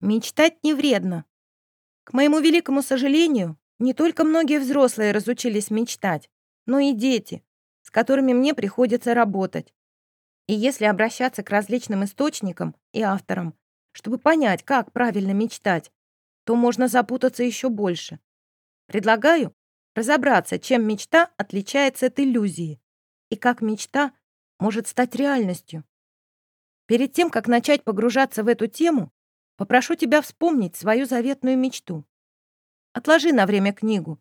Мечтать не вредно. К моему великому сожалению, не только многие взрослые разучились мечтать, но и дети, с которыми мне приходится работать. И если обращаться к различным источникам и авторам, чтобы понять, как правильно мечтать, то можно запутаться еще больше. Предлагаю разобраться, чем мечта отличается от иллюзии и как мечта может стать реальностью. Перед тем, как начать погружаться в эту тему, попрошу тебя вспомнить свою заветную мечту. Отложи на время книгу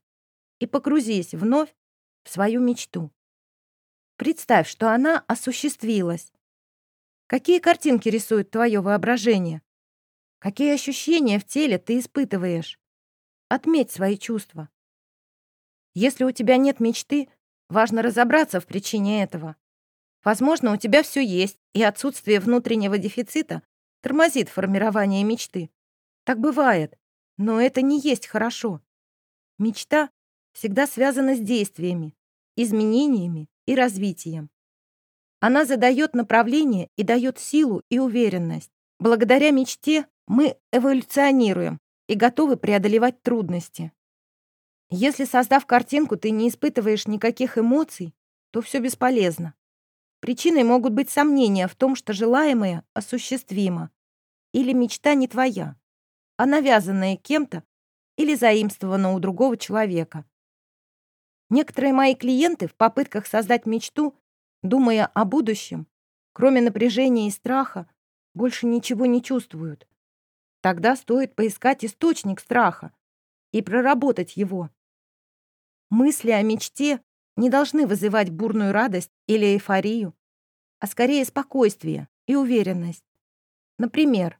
и погрузись вновь в свою мечту. Представь, что она осуществилась. Какие картинки рисует твое воображение? Какие ощущения в теле ты испытываешь? Отметь свои чувства. Если у тебя нет мечты, важно разобраться в причине этого. Возможно, у тебя все есть, и отсутствие внутреннего дефицита тормозит формирование мечты. Так бывает, но это не есть хорошо. Мечта всегда связана с действиями, изменениями и развитием. Она задает направление и дает силу и уверенность. Благодаря мечте мы эволюционируем и готовы преодолевать трудности. Если, создав картинку, ты не испытываешь никаких эмоций, то все бесполезно. Причиной могут быть сомнения в том, что желаемое осуществимо, или мечта не твоя, а навязанная кем-то или заимствована у другого человека. Некоторые мои клиенты в попытках создать мечту, думая о будущем, кроме напряжения и страха, больше ничего не чувствуют. Тогда стоит поискать источник страха и проработать его. Мысли о мечте не должны вызывать бурную радость или эйфорию, а скорее спокойствие и уверенность. Например,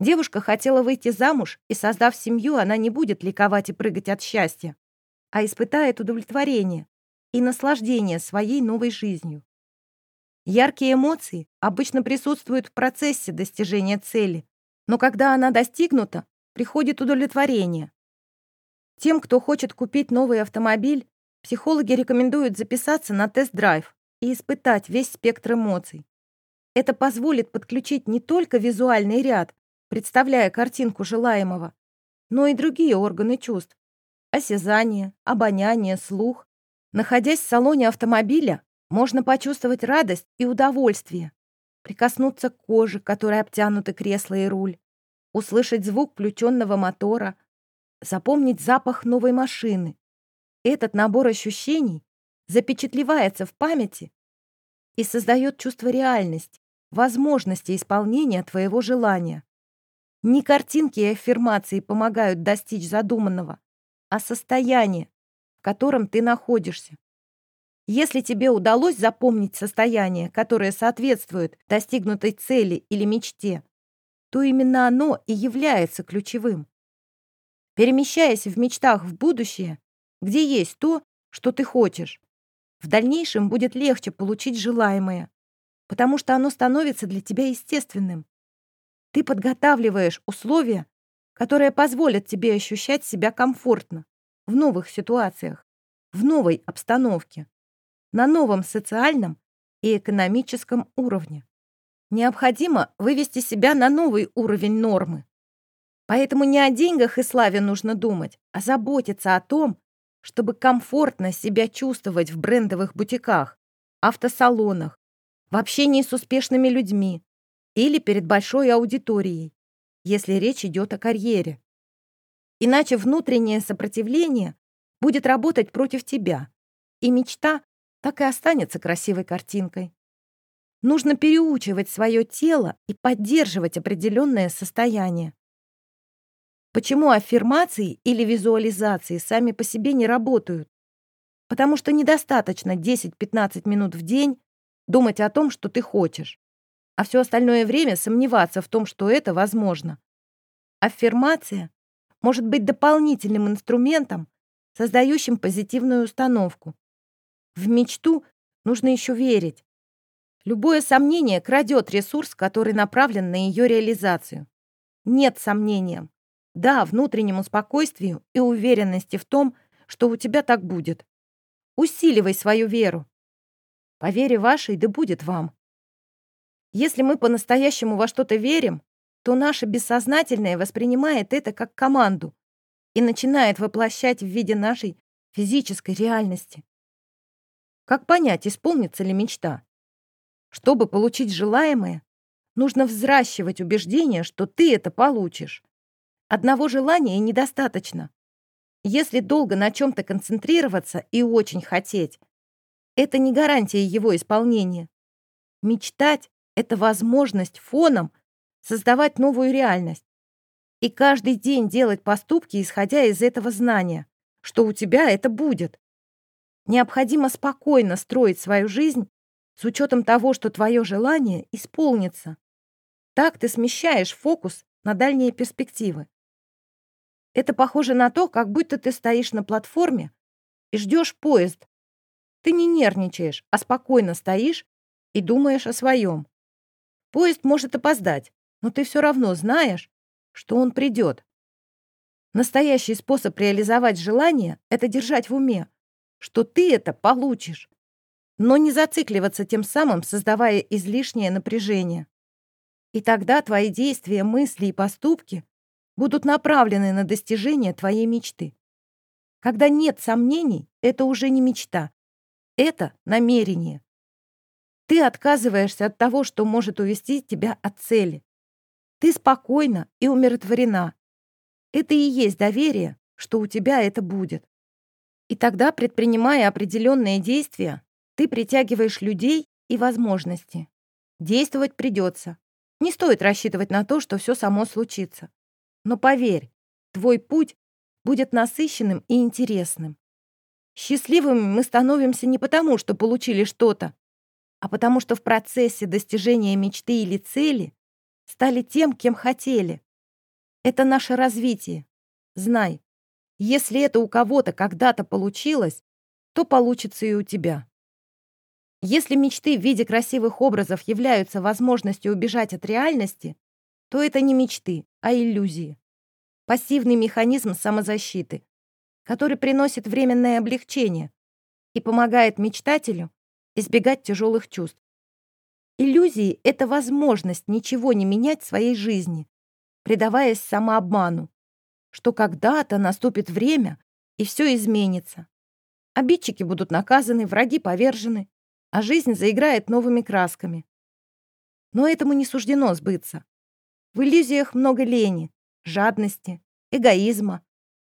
девушка хотела выйти замуж, и, создав семью, она не будет ликовать и прыгать от счастья, а испытает удовлетворение и наслаждение своей новой жизнью. Яркие эмоции обычно присутствуют в процессе достижения цели, но когда она достигнута, приходит удовлетворение. Тем, кто хочет купить новый автомобиль, Психологи рекомендуют записаться на тест-драйв и испытать весь спектр эмоций. Это позволит подключить не только визуальный ряд, представляя картинку желаемого, но и другие органы чувств – осязание, обоняние, слух. Находясь в салоне автомобиля, можно почувствовать радость и удовольствие, прикоснуться к коже, которой обтянуты кресло и руль, услышать звук включенного мотора, запомнить запах новой машины, этот набор ощущений запечатлевается в памяти и создает чувство реальности, возможности исполнения твоего желания. Не картинки и аффирмации помогают достичь задуманного, а состояние, в котором ты находишься. Если тебе удалось запомнить состояние, которое соответствует достигнутой цели или мечте, то именно оно и является ключевым. Перемещаясь в мечтах в будущее, где есть то, что ты хочешь. В дальнейшем будет легче получить желаемое, потому что оно становится для тебя естественным. Ты подготавливаешь условия, которые позволят тебе ощущать себя комфортно в новых ситуациях, в новой обстановке, на новом социальном и экономическом уровне. Необходимо вывести себя на новый уровень нормы. Поэтому не о деньгах и славе нужно думать, а заботиться о том, чтобы комфортно себя чувствовать в брендовых бутиках, автосалонах, в общении с успешными людьми или перед большой аудиторией, если речь идет о карьере. Иначе внутреннее сопротивление будет работать против тебя, и мечта так и останется красивой картинкой. Нужно переучивать свое тело и поддерживать определенное состояние. Почему аффирмации или визуализации сами по себе не работают? Потому что недостаточно 10-15 минут в день думать о том, что ты хочешь, а все остальное время сомневаться в том, что это возможно. Аффирмация может быть дополнительным инструментом, создающим позитивную установку. В мечту нужно еще верить. Любое сомнение крадет ресурс, который направлен на ее реализацию. Нет сомнениям. Да, внутреннему спокойствию и уверенности в том, что у тебя так будет. Усиливай свою веру. По вере вашей да будет вам. Если мы по-настоящему во что-то верим, то наше бессознательное воспринимает это как команду и начинает воплощать в виде нашей физической реальности. Как понять, исполнится ли мечта? Чтобы получить желаемое, нужно взращивать убеждение, что ты это получишь. Одного желания недостаточно. Если долго на чем-то концентрироваться и очень хотеть, это не гарантия его исполнения. Мечтать — это возможность фоном создавать новую реальность. И каждый день делать поступки, исходя из этого знания, что у тебя это будет. Необходимо спокойно строить свою жизнь с учетом того, что твое желание исполнится. Так ты смещаешь фокус на дальние перспективы. Это похоже на то, как будто ты стоишь на платформе и ждешь поезд. Ты не нервничаешь, а спокойно стоишь и думаешь о своем. Поезд может опоздать, но ты все равно знаешь, что он придет. Настоящий способ реализовать желание — это держать в уме, что ты это получишь, но не зацикливаться тем самым, создавая излишнее напряжение. И тогда твои действия, мысли и поступки будут направлены на достижение твоей мечты. Когда нет сомнений, это уже не мечта. Это намерение. Ты отказываешься от того, что может увести тебя от цели. Ты спокойна и умиротворена. Это и есть доверие, что у тебя это будет. И тогда, предпринимая определенные действия, ты притягиваешь людей и возможности. Действовать придется. Не стоит рассчитывать на то, что все само случится. Но поверь, твой путь будет насыщенным и интересным. Счастливыми мы становимся не потому, что получили что-то, а потому что в процессе достижения мечты или цели стали тем, кем хотели. Это наше развитие. Знай, если это у кого-то когда-то получилось, то получится и у тебя. Если мечты в виде красивых образов являются возможностью убежать от реальности, то это не мечты, а иллюзии. Пассивный механизм самозащиты, который приносит временное облегчение и помогает мечтателю избегать тяжелых чувств. Иллюзии — это возможность ничего не менять в своей жизни, предаваясь самообману, что когда-то наступит время, и все изменится. Обидчики будут наказаны, враги повержены, а жизнь заиграет новыми красками. Но этому не суждено сбыться. В иллюзиях много лени, жадности, эгоизма,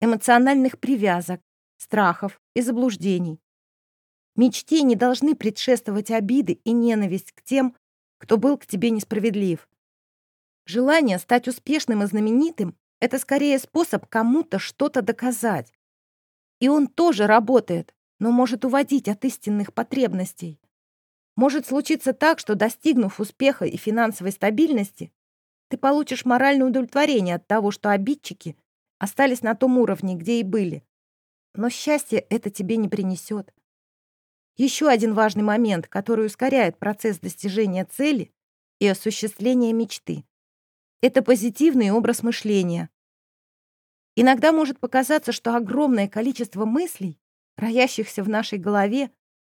эмоциональных привязок, страхов и заблуждений. Мечте не должны предшествовать обиды и ненависть к тем, кто был к тебе несправедлив. Желание стать успешным и знаменитым — это скорее способ кому-то что-то доказать. И он тоже работает, но может уводить от истинных потребностей. Может случиться так, что, достигнув успеха и финансовой стабильности, ты получишь моральное удовлетворение от того, что обидчики остались на том уровне, где и были. Но счастье это тебе не принесет. Еще один важный момент, который ускоряет процесс достижения цели и осуществления мечты. Это позитивный образ мышления. Иногда может показаться, что огромное количество мыслей, роящихся в нашей голове,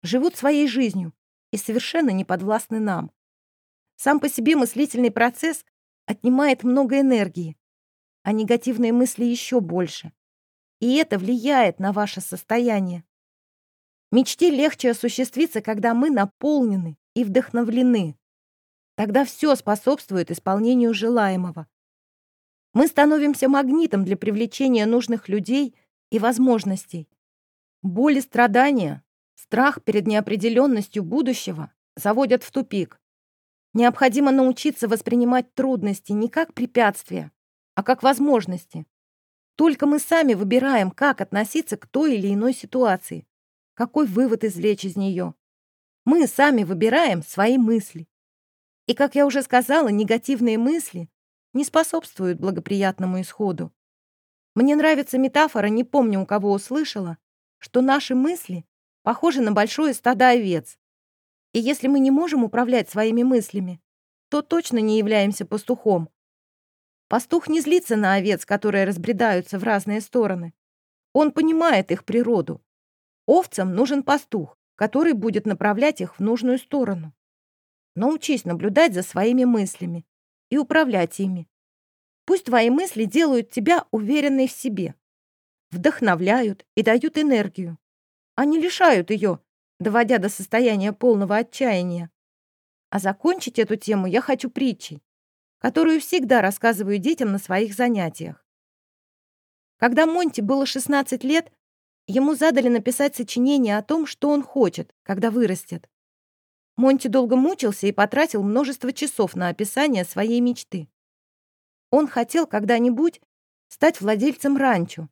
живут своей жизнью и совершенно не подвластны нам. Сам по себе мыслительный процесс отнимает много энергии, а негативные мысли еще больше. И это влияет на ваше состояние. Мечте легче осуществиться, когда мы наполнены и вдохновлены. Тогда все способствует исполнению желаемого. Мы становимся магнитом для привлечения нужных людей и возможностей. Боль и страдания Страх перед неопределенностью будущего заводят в тупик. Необходимо научиться воспринимать трудности не как препятствия, а как возможности. Только мы сами выбираем, как относиться к той или иной ситуации, какой вывод извлечь из нее. Мы сами выбираем свои мысли. И, как я уже сказала, негативные мысли не способствуют благоприятному исходу. Мне нравится метафора, не помню, у кого услышала, что наши мысли похожи на большое стадо овец. И если мы не можем управлять своими мыслями, то точно не являемся пастухом. Пастух не злится на овец, которые разбредаются в разные стороны. Он понимает их природу. Овцам нужен пастух, который будет направлять их в нужную сторону. Научись наблюдать за своими мыслями и управлять ими, Пусть твои мысли делают тебя уверенной в себе, вдохновляют и дают энергию, а не лишают ее, доводя до состояния полного отчаяния. А закончить эту тему я хочу притчей, которую всегда рассказываю детям на своих занятиях. Когда Монти было 16 лет, ему задали написать сочинение о том, что он хочет, когда вырастет. Монти долго мучился и потратил множество часов на описание своей мечты. Он хотел когда-нибудь стать владельцем ранчо.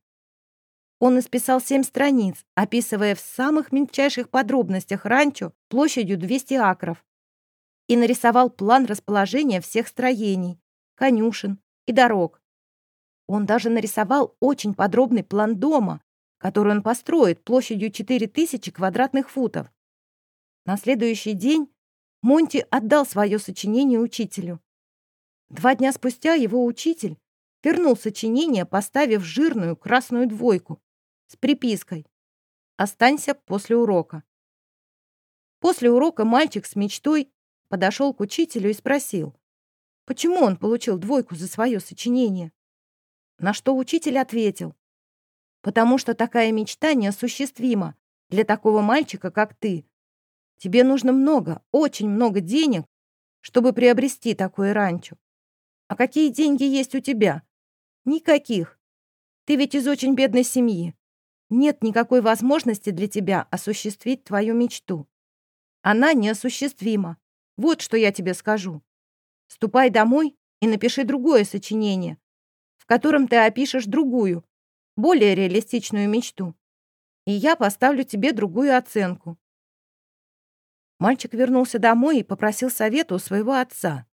Он исписал семь страниц, описывая в самых мельчайших подробностях ранчо площадью 200 акров, и нарисовал план расположения всех строений, конюшен и дорог. Он даже нарисовал очень подробный план дома, который он построит площадью 4000 квадратных футов. На следующий день Монти отдал свое сочинение учителю. Два дня спустя его учитель вернул сочинение, поставив жирную красную двойку с припиской «Останься после урока». После урока мальчик с мечтой подошел к учителю и спросил, почему он получил двойку за свое сочинение. На что учитель ответил, потому что такая мечта неосуществима для такого мальчика, как ты. Тебе нужно много, очень много денег, чтобы приобрести такое ранчо. А какие деньги есть у тебя? Никаких. Ты ведь из очень бедной семьи. Нет никакой возможности для тебя осуществить твою мечту. Она неосуществима. Вот что я тебе скажу. Ступай домой и напиши другое сочинение, в котором ты опишешь другую, более реалистичную мечту. И я поставлю тебе другую оценку. Мальчик вернулся домой и попросил совета у своего отца.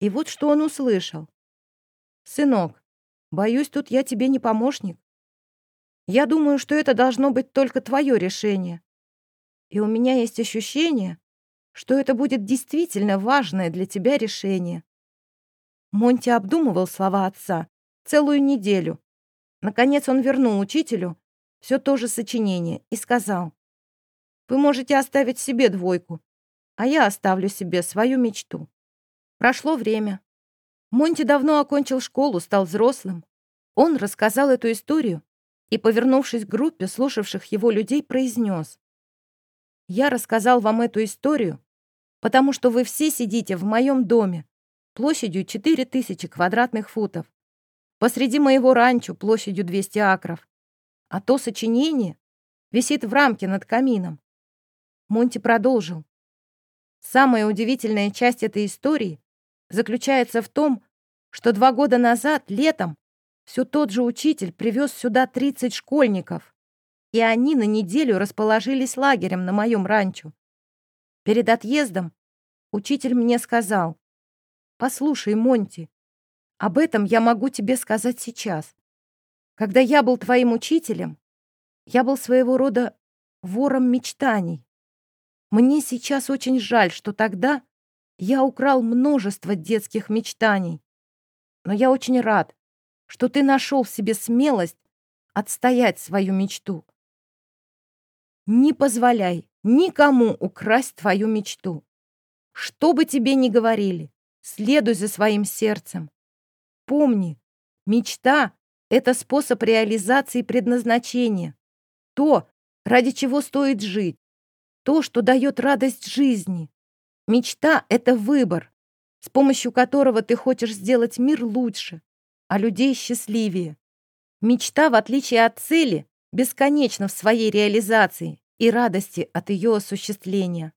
И вот что он услышал. «Сынок, боюсь, тут я тебе не помощник. Я думаю, что это должно быть только твое решение. И у меня есть ощущение, что это будет действительно важное для тебя решение. Монти обдумывал слова отца целую неделю. Наконец он вернул учителю все то же сочинение и сказал, «Вы можете оставить себе двойку, а я оставлю себе свою мечту». Прошло время. Монти давно окончил школу, стал взрослым. Он рассказал эту историю и, повернувшись к группе слушавших его людей, произнес. «Я рассказал вам эту историю, потому что вы все сидите в моем доме площадью 4000 квадратных футов, посреди моего ранчо площадью 200 акров, а то сочинение висит в рамке над камином». Монти продолжил. Самая удивительная часть этой истории заключается в том, что два года назад, летом, все тот же учитель привез сюда 30 школьников, и они на неделю расположились лагерем на моем ранчо. Перед отъездом учитель мне сказал, «Послушай, Монти, об этом я могу тебе сказать сейчас. Когда я был твоим учителем, я был своего рода вором мечтаний. Мне сейчас очень жаль, что тогда я украл множество детских мечтаний. Но я очень рад, что ты нашел в себе смелость отстоять свою мечту. Не позволяй никому украсть твою мечту. Что бы тебе ни говорили, следуй за своим сердцем. Помни, мечта — это способ реализации предназначения. То, ради чего стоит жить. То, что дает радость жизни. Мечта — это выбор, с помощью которого ты хочешь сделать мир лучше, а людей счастливее. Мечта, в отличие от цели, бесконечна в своей реализации и радости от ее осуществления.